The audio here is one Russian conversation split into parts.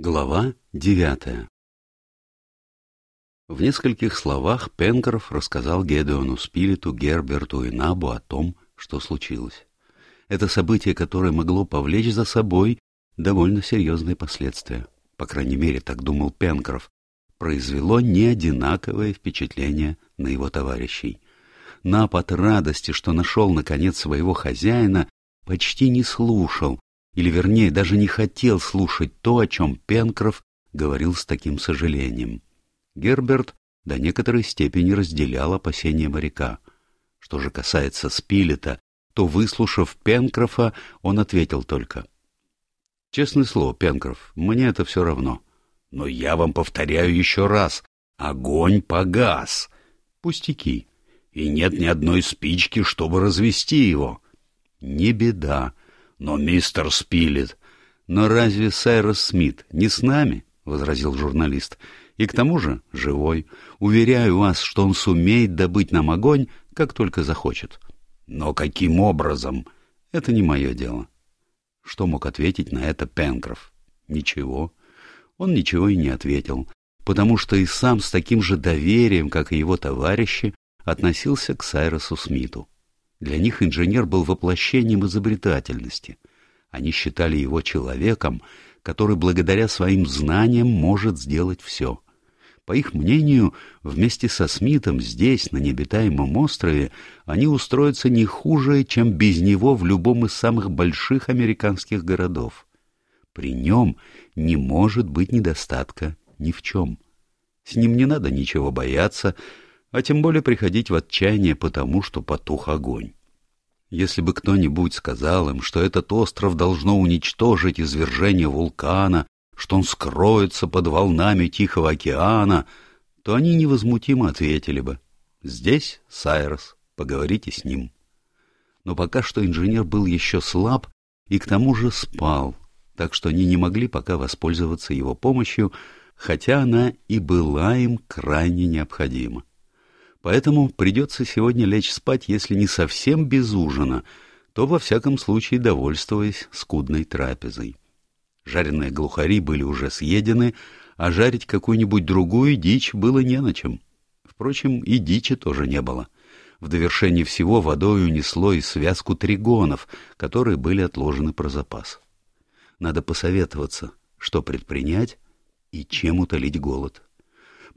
Глава девятая В нескольких словах Пенкроф рассказал Гедеону Спилету, Герберту и Набу о том, что случилось. Это событие, которое могло повлечь за собой довольно серьезные последствия, по крайней мере, так думал Пенкроф, произвело неодинаковое впечатление на его товарищей. Наб от радости, что нашел, наконец, своего хозяина, почти не слушал, или, вернее, даже не хотел слушать то, о чем Пенкроф говорил с таким сожалением. Герберт до некоторой степени разделял опасения моряка. Что же касается Спилета, то, выслушав Пенкрофа, он ответил только. — Честное слово, Пенкроф, мне это все равно. Но я вам повторяю еще раз. Огонь погас. Пустяки. И нет ни одной спички, чтобы развести его. Не беда. Но мистер Спилет... Но разве Сайрос Смит не с нами? — возразил журналист. И к тому же живой. Уверяю вас, что он сумеет добыть нам огонь, как только захочет. Но каким образом? Это не мое дело. Что мог ответить на это Пенкроф? Ничего. Он ничего и не ответил, потому что и сам с таким же доверием, как и его товарищи, относился к Сайросу Смиту. Для них инженер был воплощением изобретательности. Они считали его человеком, который благодаря своим знаниям может сделать все. По их мнению, вместе со Смитом здесь, на необитаемом острове, они устроятся не хуже, чем без него в любом из самых больших американских городов. При нем не может быть недостатка ни в чем. С ним не надо ничего бояться, а тем более приходить в отчаяние потому, что потух огонь. Если бы кто-нибудь сказал им, что этот остров должно уничтожить извержение вулкана, что он скроется под волнами Тихого океана, то они невозмутимо ответили бы «Здесь Сайрос, поговорите с ним». Но пока что инженер был еще слаб и к тому же спал, так что они не могли пока воспользоваться его помощью, хотя она и была им крайне необходима. Поэтому придется сегодня лечь спать, если не совсем без ужина, то во всяком случае довольствуясь скудной трапезой. Жареные глухари были уже съедены, а жарить какую-нибудь другую дичь было не на чем. Впрочем, и дичи тоже не было. В довершении всего водой унесло и связку тригонов, которые были отложены про запас. Надо посоветоваться, что предпринять и чем утолить голод.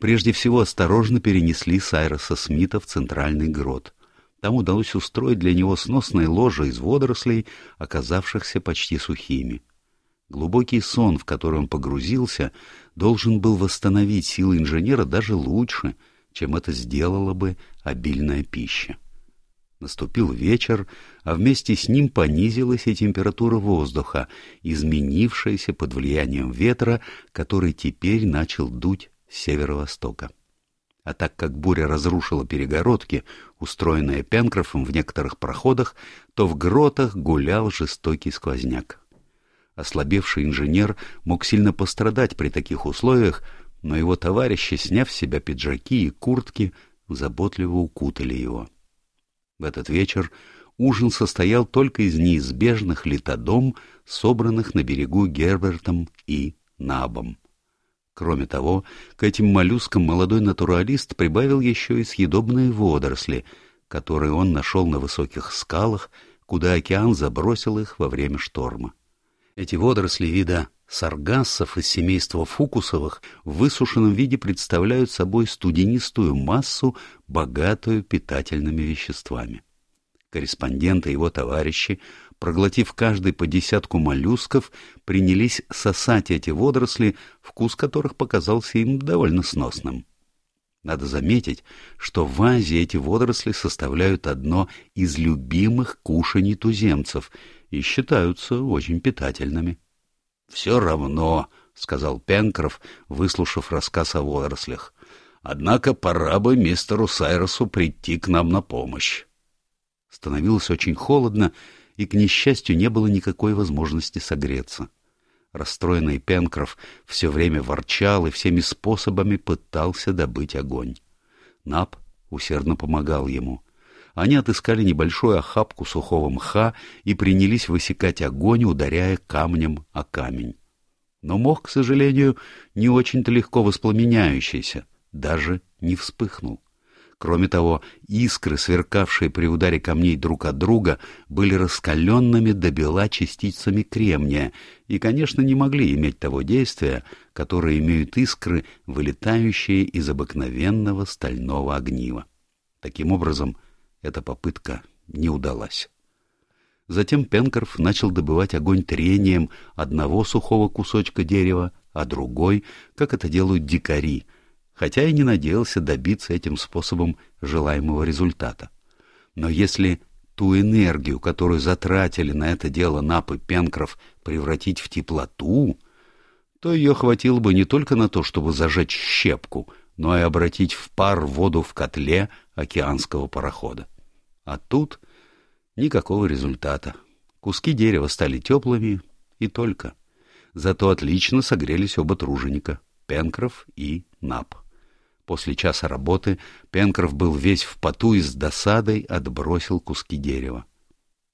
Прежде всего осторожно перенесли Сайроса Смита в центральный грот. Там удалось устроить для него сносное ложе из водорослей, оказавшихся почти сухими. Глубокий сон, в который он погрузился, должен был восстановить силы инженера даже лучше, чем это сделала бы обильная пища. Наступил вечер, а вместе с ним понизилась и температура воздуха, изменившаяся под влиянием ветра, который теперь начал дуть северо-востока. А так как буря разрушила перегородки, устроенные Пенкрофом в некоторых проходах, то в гротах гулял жестокий сквозняк. Ослабевший инженер мог сильно пострадать при таких условиях, но его товарищи, сняв с себя пиджаки и куртки, заботливо укутали его. В этот вечер ужин состоял только из неизбежных литодом, собранных на берегу Гербертом и Набом. Кроме того, к этим моллюскам молодой натуралист прибавил еще и съедобные водоросли, которые он нашел на высоких скалах, куда океан забросил их во время шторма. Эти водоросли вида саргассов из семейства фукусовых в высушенном виде представляют собой студенистую массу, богатую питательными веществами. Корреспонденты его товарищи, проглотив каждый по десятку моллюсков, принялись сосать эти водоросли, вкус которых показался им довольно сносным. Надо заметить, что в Азии эти водоросли составляют одно из любимых кушаний туземцев и считаются очень питательными. «Все равно», — сказал Пенкроф, выслушав рассказ о водорослях. «Однако пора бы мистеру Сайросу прийти к нам на помощь». Становилось очень холодно, и, к несчастью, не было никакой возможности согреться. Расстроенный Пенкроф все время ворчал и всеми способами пытался добыть огонь. Нап усердно помогал ему. Они отыскали небольшую охапку сухого мха и принялись высекать огонь, ударяя камнем о камень. но мох, к сожалению, не очень-то легко воспламеняющийся, даже не вспыхнул. Кроме того, искры, сверкавшие при ударе камней друг от друга, были раскаленными до бела частицами кремния и, конечно, не могли иметь того действия, которое имеют искры, вылетающие из обыкновенного стального огнива. Таким образом, эта попытка не удалась. Затем Пенкроф начал добывать огонь трением одного сухого кусочка дерева, а другой, как это делают дикари — хотя и не надеялся добиться этим способом желаемого результата. Но если ту энергию, которую затратили на это дело Нап и Пенкроф, превратить в теплоту, то ее хватило бы не только на то, чтобы зажечь щепку, но и обратить в пар воду в котле океанского парохода. А тут никакого результата. Куски дерева стали теплыми и только. Зато отлично согрелись оба труженика — Пенкроф и Нап. После часа работы Пенкроф был весь в поту и с досадой отбросил куски дерева.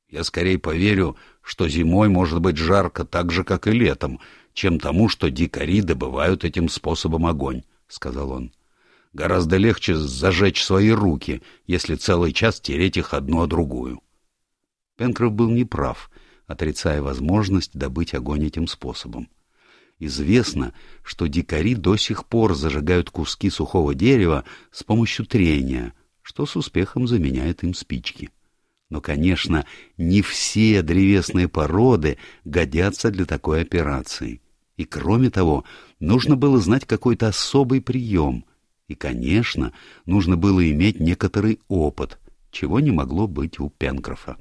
«Я скорее поверю, что зимой может быть жарко так же, как и летом, чем тому, что дикари добывают этим способом огонь», — сказал он. «Гораздо легче зажечь свои руки, если целый час тереть их одну о другую». Пенкроф был неправ, отрицая возможность добыть огонь этим способом. Известно, что дикари до сих пор зажигают куски сухого дерева с помощью трения, что с успехом заменяет им спички. Но, конечно, не все древесные породы годятся для такой операции. И, кроме того, нужно было знать какой-то особый прием. И, конечно, нужно было иметь некоторый опыт, чего не могло быть у Пенкрофа.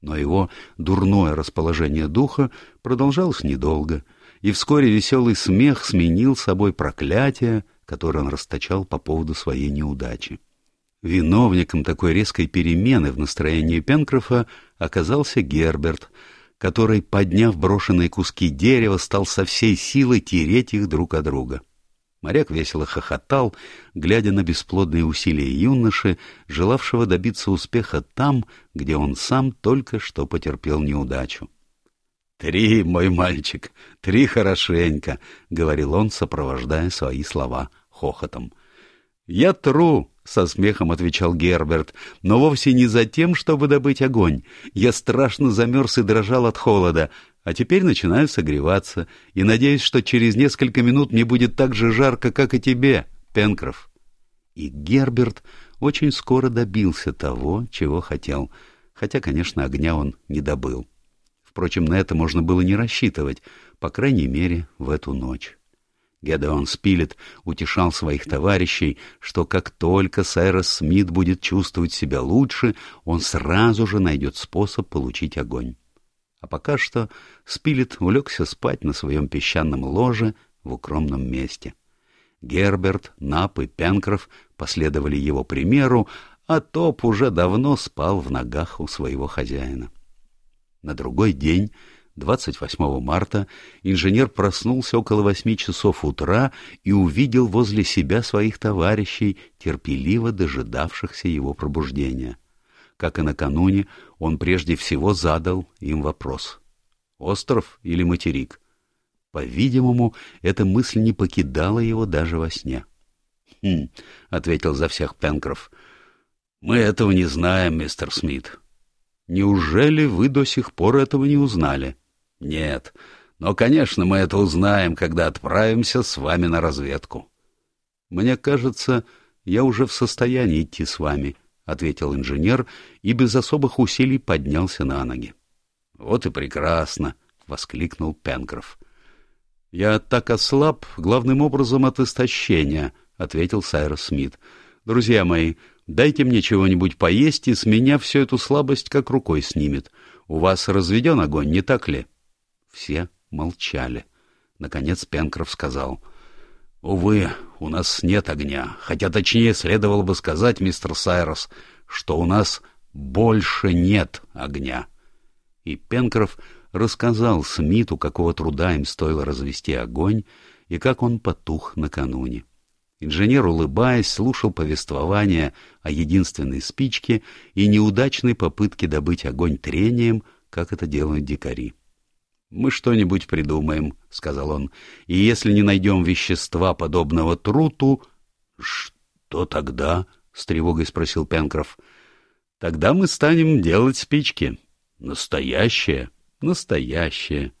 Но его дурное расположение духа продолжалось недолго — и вскоре веселый смех сменил собой проклятие, которое он расточал по поводу своей неудачи. Виновником такой резкой перемены в настроении Пенкрофа оказался Герберт, который, подняв брошенные куски дерева, стал со всей силой тереть их друг от друга. Моряк весело хохотал, глядя на бесплодные усилия юноши, желавшего добиться успеха там, где он сам только что потерпел неудачу. «Три, мой мальчик, три хорошенько», — говорил он, сопровождая свои слова хохотом. «Я тру», — со смехом отвечал Герберт, — «но вовсе не за тем, чтобы добыть огонь. Я страшно замерз и дрожал от холода, а теперь начинаю согреваться и надеюсь, что через несколько минут мне будет так же жарко, как и тебе, Пенкроф». И Герберт очень скоро добился того, чего хотел, хотя, конечно, огня он не добыл. Впрочем, на это можно было не рассчитывать, по крайней мере, в эту ночь. Гедеон Спилет утешал своих товарищей, что как только Сайрос Смит будет чувствовать себя лучше, он сразу же найдет способ получить огонь. А пока что Спилет улегся спать на своем песчаном ложе в укромном месте. Герберт, Нап и Пенкроф последовали его примеру, а Топ уже давно спал в ногах у своего хозяина. На другой день, 28 марта, инженер проснулся около восьми часов утра и увидел возле себя своих товарищей, терпеливо дожидавшихся его пробуждения. Как и накануне, он прежде всего задал им вопрос. «Остров или материк?» По-видимому, эта мысль не покидала его даже во сне. «Хм», — ответил за всех Пенкроф, — «мы этого не знаем, мистер Смит. Неужели вы до сих пор этого не узнали? Нет. Но, конечно, мы это узнаем, когда отправимся с вами на разведку. Мне кажется, я уже в состоянии идти с вами, ответил инженер и без особых усилий поднялся на ноги. Вот и прекрасно, воскликнул Пенкроф. Я так ослаб, главным образом от истощения, ответил Сайрос Смит. Друзья мои, Дайте мне чего-нибудь поесть, и с меня всю эту слабость как рукой снимет. У вас разведен огонь, не так ли? Все молчали. Наконец Пенкроф сказал. — Увы, у нас нет огня, хотя точнее следовало бы сказать, мистер Сайрос, что у нас больше нет огня. И Пенкроф рассказал Смиту, какого труда им стоило развести огонь, и как он потух накануне. Инженер, улыбаясь, слушал повествование о единственной спичке и неудачной попытке добыть огонь трением, как это делают дикари. «Мы что-нибудь придумаем», — сказал он. «И если не найдем вещества, подобного труту...» «Что тогда?» — с тревогой спросил Пенкроф. «Тогда мы станем делать спички. Настоящие, настоящие».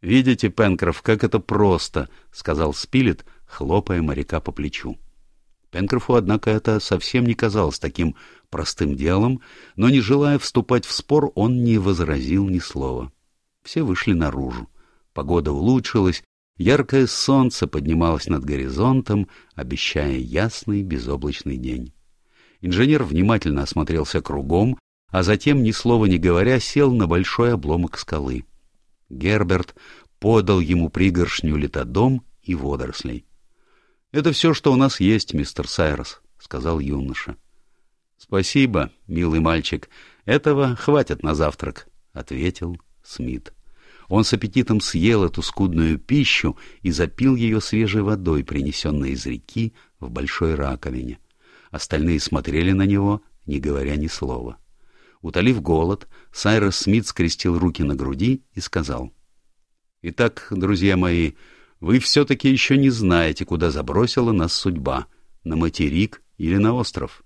«Видите, Пенкроф, как это просто», — сказал Спилет, хлопая моряка по плечу. Пенкрофу, однако, это совсем не казалось таким простым делом, но, не желая вступать в спор, он не возразил ни слова. Все вышли наружу. Погода улучшилась, яркое солнце поднималось над горизонтом, обещая ясный безоблачный день. Инженер внимательно осмотрелся кругом, а затем, ни слова не говоря, сел на большой обломок скалы. Герберт подал ему пригоршню летодом и водорослей. — Это все, что у нас есть, мистер Сайрос, — сказал юноша. — Спасибо, милый мальчик, этого хватит на завтрак, — ответил Смит. Он с аппетитом съел эту скудную пищу и запил ее свежей водой, принесенной из реки в большой раковине. Остальные смотрели на него, не говоря ни слова. Утолив голод, Сайрос Смит скрестил руки на груди и сказал. — Итак, друзья мои, — вы все-таки еще не знаете, куда забросила нас судьба, на материк или на остров.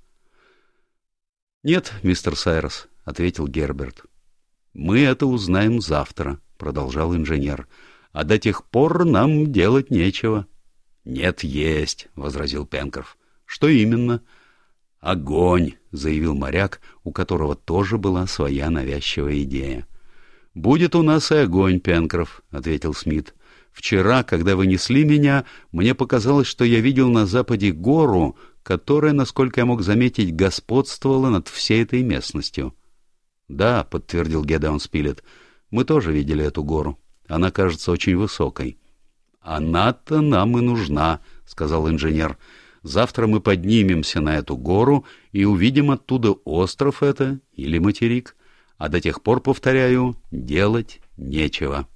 — Нет, мистер Сайрос, — ответил Герберт. — Мы это узнаем завтра, — продолжал инженер, — а до тех пор нам делать нечего. — Нет, есть, — возразил Пенкроф. — Что именно? — Огонь, — заявил моряк, у которого тоже была своя навязчивая идея. — Будет у нас и огонь, Пенкроф, — ответил Смит. — Вчера, когда вы несли меня, мне показалось, что я видел на западе гору, которая, насколько я мог заметить, господствовала над всей этой местностью. — Да, — подтвердил Гедеон Спилет, — мы тоже видели эту гору. Она кажется очень высокой. — Она-то нам и нужна, — сказал инженер. — Завтра мы поднимемся на эту гору и увидим оттуда остров это или материк. А до тех пор, повторяю, делать нечего. —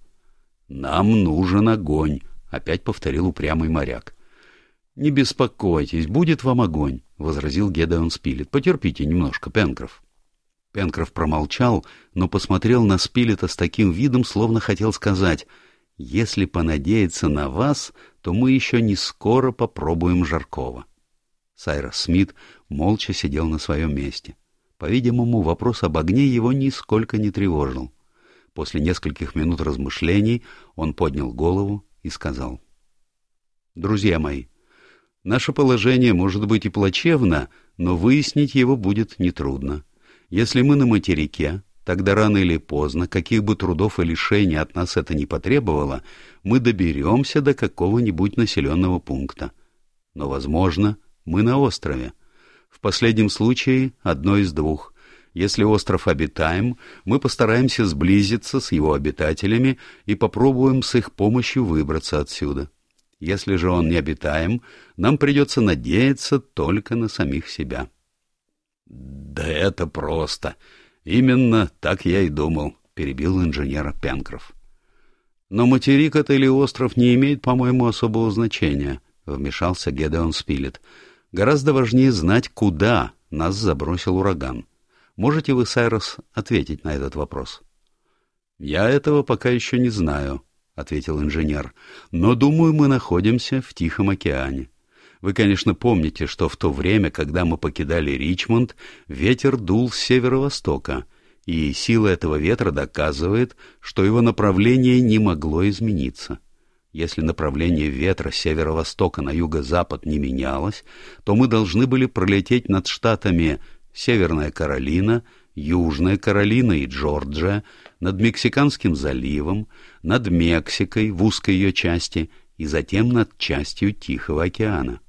«Нам нужен огонь», — опять повторил упрямый моряк. «Не беспокойтесь, будет вам огонь», — возразил Гедеон Спилет. «Потерпите немножко, Пенкроф». Пенкроф промолчал, но посмотрел на Спилета с таким видом, словно хотел сказать, «Если понадеяться на вас, то мы еще не скоро попробуем жаркого». Сайрос Смит молча сидел на своем месте. По-видимому, вопрос об огне его нисколько не тревожил. После нескольких минут размышлений он поднял голову и сказал. «Друзья мои, наше положение может быть и плачевно, но выяснить его будет нетрудно. Если мы на материке, тогда рано или поздно, каких бы трудов и лишений от нас это не потребовало, мы доберемся до какого-нибудь населенного пункта. Но, возможно, мы на острове. В последнем случае одно из двух. Если остров обитаем, мы постараемся сблизиться с его обитателями и попробуем с их помощью выбраться отсюда. Если же он не обитаем, нам придется надеяться только на самих себя. — Да это просто. Именно так я и думал, — перебил инженера Пенкроф. — Но материк это или остров не имеет, по-моему, особого значения, — вмешался Гедеон Спилет. — Гораздо важнее знать, куда нас забросил ураган. Можете вы, Сайрос, ответить на этот вопрос? — Я этого пока еще не знаю, — ответил инженер, — но, думаю, мы находимся в Тихом океане. Вы, конечно, помните, что в то время, когда мы покидали Ричмонд, ветер дул с северо-востока, и сила этого ветра доказывает, что его направление не могло измениться. Если направление ветра с северо-востока на юго-запад не менялось, то мы должны были пролететь над штатами Северная Каролина, Южная Каролина и Джорджия, над Мексиканским заливом, над Мексикой в узкой ее части и затем над частью Тихого океана.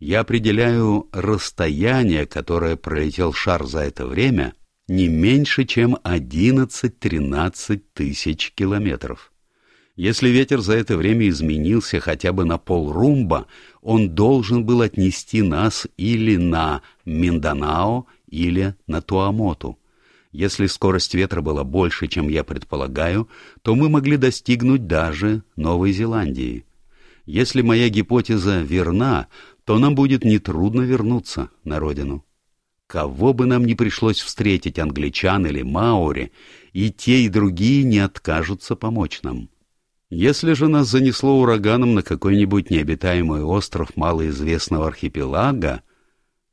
Я определяю расстояние, которое пролетел шар за это время, не меньше, чем 11-13 тысяч километров. Если ветер за это время изменился хотя бы на полрумба, он должен был отнести нас или на Минданао, или на Туамоту. Если скорость ветра была больше, чем я предполагаю, то мы могли достигнуть даже Новой Зеландии. Если моя гипотеза верна, то нам будет нетрудно вернуться на родину. Кого бы нам ни пришлось встретить, англичан или маори, и те, и другие не откажутся помочь нам. Если же нас занесло ураганом на какой-нибудь необитаемый остров малоизвестного архипелага,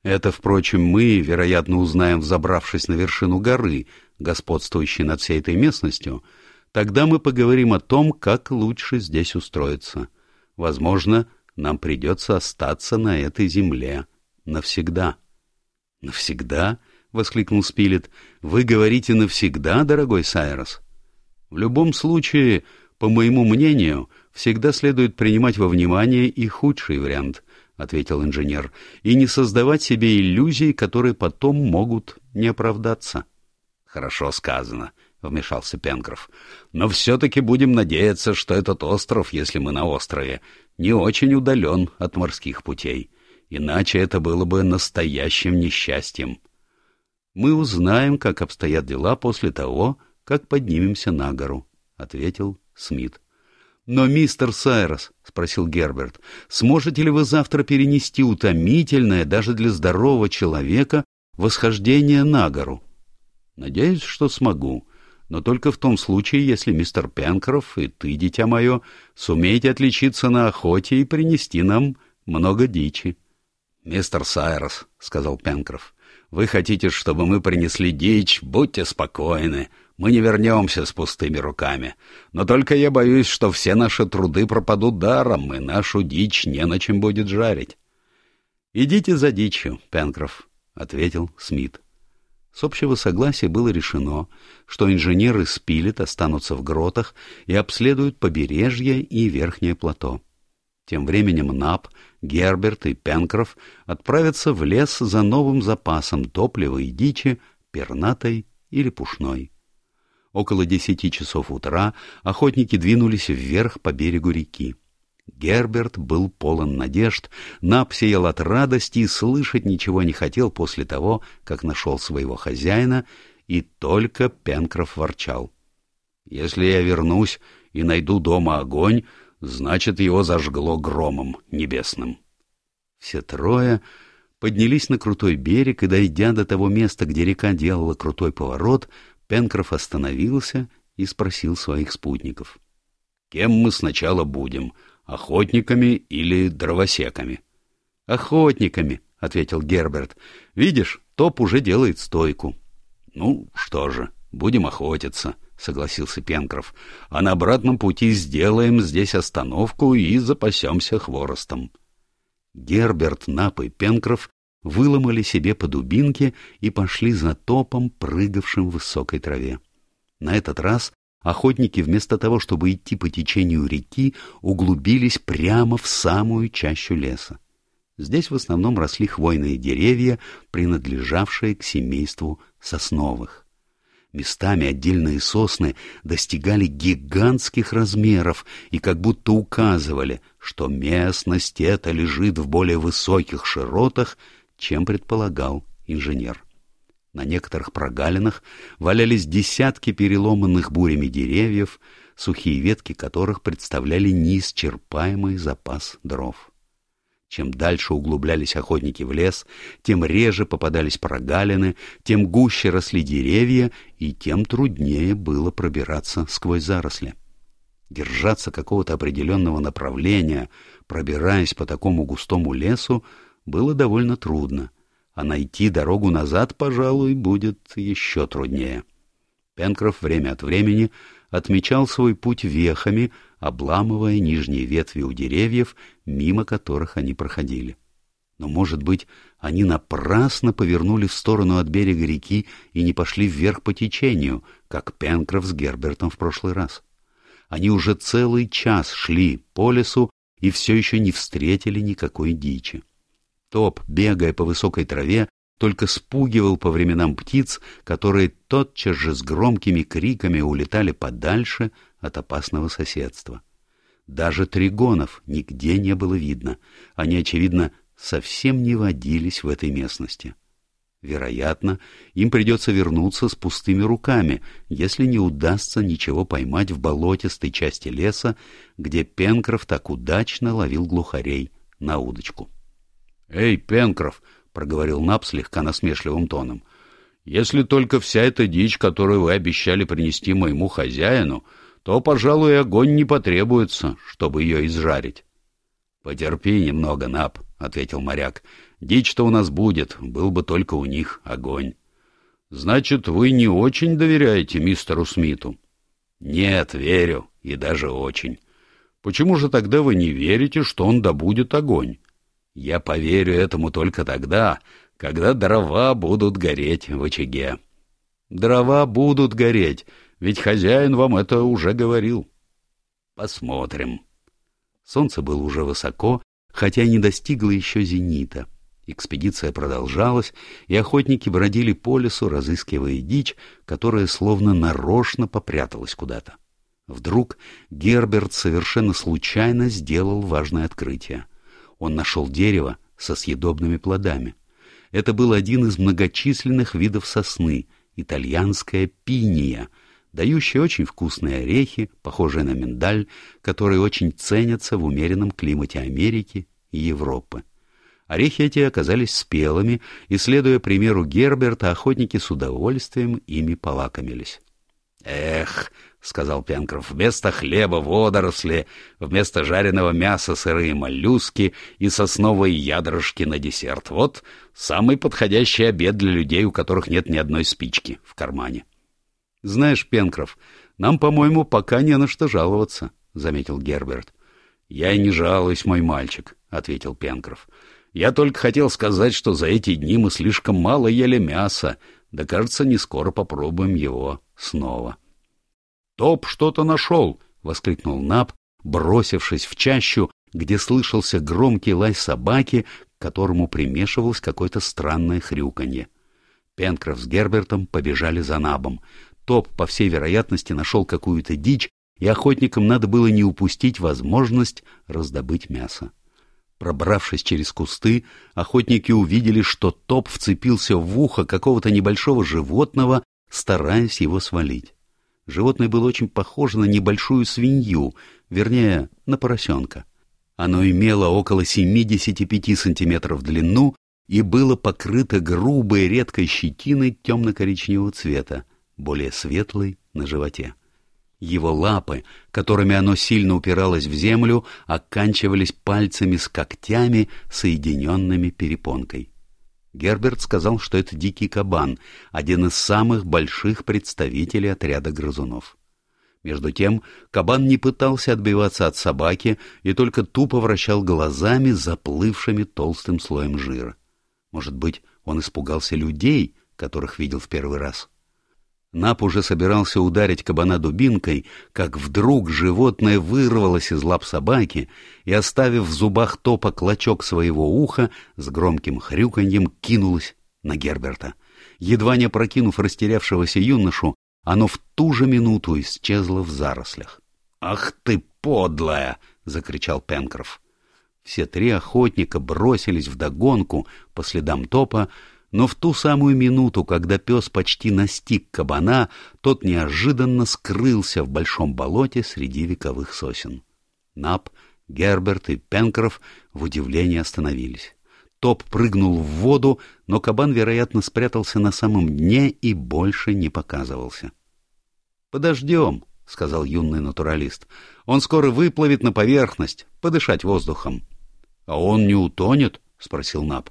это, впрочем, мы, вероятно, узнаем, взобравшись на вершину горы, господствующей над всей этой местностью, тогда мы поговорим о том, как лучше здесь устроиться. Возможно, нам придется остаться на этой земле навсегда. — Навсегда? — воскликнул Спилет. — Вы говорите навсегда, дорогой Сайрос? В любом случае, по моему мнению, всегда следует принимать во внимание и худший вариант —— ответил инженер, — и не создавать себе иллюзий, которые потом могут не оправдаться. — Хорошо сказано, — вмешался Пенкроф. — Но все-таки будем надеяться, что этот остров, если мы на острове, не очень удален от морских путей. Иначе это было бы настоящим несчастьем. — Мы узнаем, как обстоят дела после того, как поднимемся на гору, — ответил Смит. «Но, мистер Сайрос», — спросил Герберт, — «сможете ли вы завтра перенести утомительное даже для здорового человека восхождение на гору?» «Надеюсь, что смогу, но только в том случае, если мистер Пенкроф и ты, дитя мое, сумеете отличиться на охоте и принести нам много дичи». «Мистер Сайрос», — сказал Пенкроф, — «вы хотите, чтобы мы принесли дичь? Будьте спокойны мы не вернемся с пустыми руками. Но только я боюсь, что все наши труды пропадут даром, и нашу дичь не на чем будет жарить. — Идите за дичью, Пенкроф, — ответил Смит. С общего согласия было решено, что инженеры Спилет останутся в гротах и обследуют побережье и верхнее плато. Тем временем Нап, Герберт и Пенкроф отправятся в лес за новым запасом топлива и дичи, пернатой или пушной. Около десяти часов утра охотники двинулись вверх по берегу реки. Герберт был полон надежд, Нап сиял от радости и слышать ничего не хотел после того, как нашел своего хозяина, и только Пенкроф ворчал. «Если я вернусь и найду дома огонь, значит, его зажгло громом небесным». Все трое поднялись на крутой берег и, дойдя до того места, где река делала крутой поворот, Пенкроф остановился и спросил своих спутников. «Кем мы сначала будем, охотниками или дровосеками?» «Охотниками», — ответил Герберт. «Видишь, топ уже делает стойку». «Ну, что же, будем охотиться», — согласился Пенкроф. «А на обратном пути сделаем здесь остановку и запасемся хворостом». Герберт, Нап и Пенкроф выломали себе по дубинке и пошли за топом, прыгавшим в высокой траве. На этот раз охотники вместо того, чтобы идти по течению реки, углубились прямо в самую чащу леса. Здесь в основном росли хвойные деревья, принадлежавшие к семейству сосновых. Местами отдельные сосны достигали гигантских размеров и как будто указывали, что местность эта лежит в более высоких широтах, чем предполагал инженер. На некоторых прогалинах валялись десятки переломанных бурями деревьев, сухие ветки которых представляли неисчерпаемый запас дров. Чем дальше углублялись охотники в лес, тем реже попадались прогалины, тем гуще росли деревья, и тем труднее было пробираться сквозь заросли. Держаться какого-то определенного направления, пробираясь по такому густому лесу, было довольно трудно, а найти дорогу назад, пожалуй, будет еще труднее. Пенкроф время от времени отмечал свой путь вехами, обламывая нижние ветви у деревьев, мимо которых они проходили. Но, может быть, они напрасно повернули в сторону от берега реки и не пошли вверх по течению, как Пенкроф с Гербертом в прошлый раз. Они уже целый час шли по лесу и все еще не встретили никакой дичи. Топ, бегая по высокой траве, только спугивал по временам птиц, которые тотчас же с громкими криками улетали подальше от опасного соседства. Даже тригонов нигде не было видно. Они, очевидно, совсем не водились в этой местности. Вероятно, им придется вернуться с пустыми руками, если не удастся ничего поймать в болотистой части леса, где Пенкроф так удачно ловил глухарей на удочку. «Эй, Пенкроф, — проговорил Нап слегка насмешливым тоном. — Если только вся эта дичь, которую вы обещали принести моему хозяину, то, пожалуй, огонь не потребуется, чтобы ее изжарить. — Потерпи немного, Нап, — ответил моряк. — Дичь-то у нас будет, был бы только у них огонь. — Значит, вы не очень доверяете мистеру Смиту? — Нет, верю, и даже очень. Почему же тогда вы не верите, что он добудет огонь? Я поверю этому только тогда, когда дрова будут гореть в очаге. Дрова будут гореть, ведь хозяин вам это уже говорил. Посмотрим. Солнце было уже высоко, хотя не достигло еще зенита. Экспедиция продолжалась, и охотники бродили по лесу, разыскивая дичь, которая словно нарочно попряталась куда-то. Вдруг Герберт совершенно случайно сделал важное открытие он нашел дерево со съедобными плодами. Это был один из многочисленных видов сосны, итальянская пиния, дающая очень вкусные орехи, похожие на миндаль, которые очень ценятся в умеренном климате Америки и Европы. Орехи эти оказались спелыми, и, следуя примеру Герберта, охотники с удовольствием ими полакомились. «Эх!» — сказал Пенкроф, — вместо хлеба водоросли, вместо жареного мяса сырые моллюски и сосновые ядрышки на десерт. Вот самый подходящий обед для людей, у которых нет ни одной спички в кармане. — Знаешь, Пенкроф, нам, по-моему, пока не на что жаловаться, — заметил Герберт. — Я и не жалуюсь, мой мальчик, — ответил Пенкроф. — Я только хотел сказать, что за эти дни мы слишком мало ели мяса, да, кажется, не скоро попробуем его снова. — «Топ что-то нашел!» — воскликнул Наб, бросившись в чащу, где слышался громкий лай собаки, к которому примешивалось какое-то странное хрюканье. Пенкроф с Гербертом побежали за Набом. Топ, по всей вероятности, нашел какую-то дичь, и охотникам надо было не упустить возможность раздобыть мясо. Пробравшись через кусты, охотники увидели, что топ вцепился в ухо какого-то небольшого животного, стараясь его свалить. Животное было очень похоже на небольшую свинью, вернее, на поросенка. Оно имело около 75 сантиметров в длину и было покрыто грубой редкой щетиной темно-коричневого цвета, более светлой на животе. Его лапы, которыми оно сильно упиралось в землю, оканчивались пальцами с когтями, соединенными перепонкой. Герберт сказал, что это дикий кабан, один из самых больших представителей отряда грызунов. Между тем кабан не пытался отбиваться от собаки и только тупо вращал глазами, заплывшими толстым слоем жира. Может быть, он испугался людей, которых видел в первый раз. Нап уже собирался ударить кабана дубинкой, как вдруг животное вырвалось из лап собаки и, оставив в зубах топа клочок своего уха, с громким хрюканьем кинулось на Герберта. Едва не прокинув растерявшегося юношу, оно в ту же минуту исчезло в зарослях. «Ах ты, подлая!» — закричал Пенкроф. Все три охотника бросились вдогонку по следам топа, но в ту самую минуту, когда пес почти настиг кабана, тот неожиданно скрылся в большом болоте среди вековых сосен. Нап, Герберт и Пенкроф в удивлении остановились. Топ прыгнул в воду, но кабан, вероятно, спрятался на самом дне и больше не показывался. «Подождем», — сказал юный натуралист. «Он скоро выплывет на поверхность, подышать воздухом». «А он не утонет?» — спросил Нап.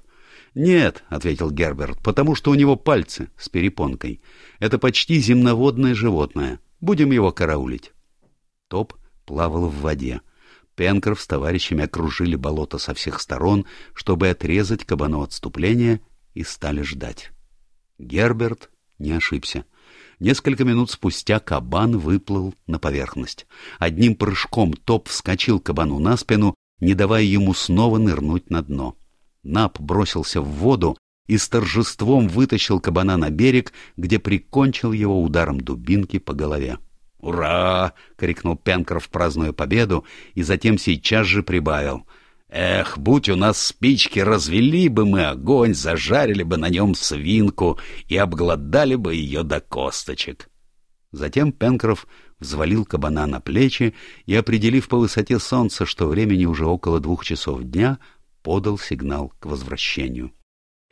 «Нет», — ответил Герберт, — «потому что у него пальцы с перепонкой. Это почти земноводное животное. Будем его караулить». Топ плавал в воде. Пенкроф с товарищами окружили болото со всех сторон, чтобы отрезать кабану отступления, и стали ждать. Герберт не ошибся. Несколько минут спустя кабан выплыл на поверхность. Одним прыжком топ вскочил кабану на спину, не давая ему снова нырнуть на дно. Нап бросился в воду и с торжеством вытащил кабана на берег, где прикончил его ударом дубинки по голове. «Ура!» — крикнул Пенкроф, празднуя победу, и затем сейчас же прибавил. «Эх, будь у нас спички, развели бы мы огонь, зажарили бы на нем свинку и обглодали бы ее до косточек». Затем Пенкроф взвалил кабана на плечи и, определив по высоте солнца, что времени уже около двух часов дня, подал сигнал к возвращению.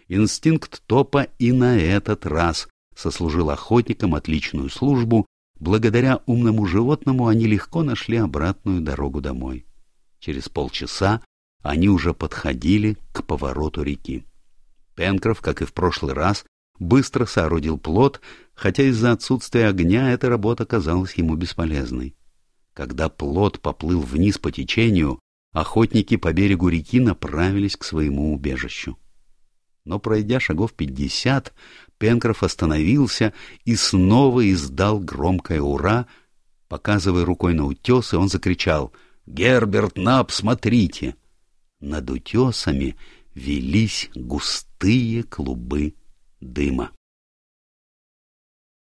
Инстинкт топа и на этот раз сослужил охотникам отличную службу, благодаря умному животному они легко нашли обратную дорогу домой. Через полчаса они уже подходили к повороту реки. Пенкроф, как и в прошлый раз, быстро соорудил плот, хотя из-за отсутствия огня эта работа казалась ему бесполезной. Когда плот поплыл вниз по течению, охотники по берегу реки направились к своему убежищу. Но, пройдя шагов пятьдесят, Пенкроф остановился и снова издал громкое «Ура!», показывая рукой на утесы, он закричал «Герберт, Нап, смотрите!» Над утесами велись густые клубы дыма.